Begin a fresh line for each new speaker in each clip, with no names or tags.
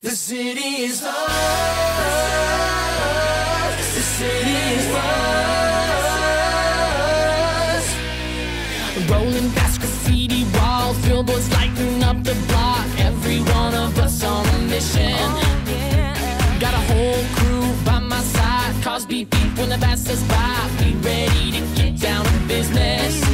The city is ours. The city is ours.
Rolling past graffiti walls, billboards lighting up the block. Every one of us on a mission. Got a whole crew by my side. Cars beep beep when the bass says by. We ready to get down to business.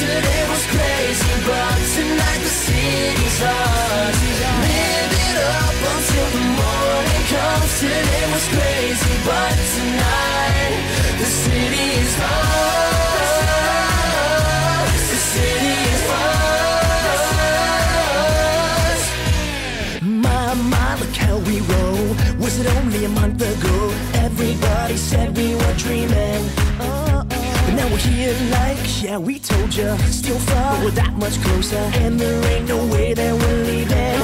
Today was crazy, but tonight the city's ours. Live it up until the morning comes. Today was crazy, but tonight the city is ours. The city is ours.
My, my, look how we roll. Was it only a month ago? Like, yeah, we told ya. Still far, but we're that much closer. And there ain't no way that we're leaving.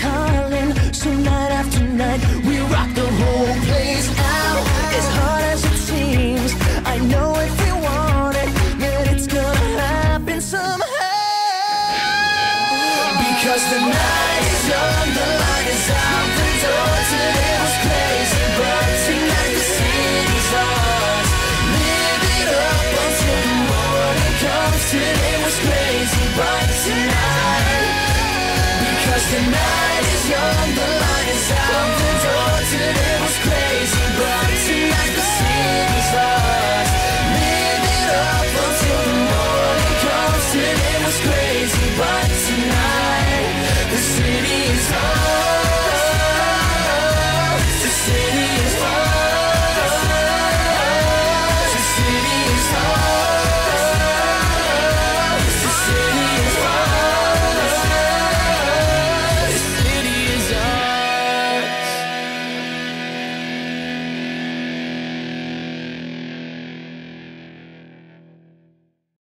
Calling.
So night after night, we rock the whole place out. As hard as it seems, I know if you want it, yet it's gonna happen somehow.
Because the night tonight, is young,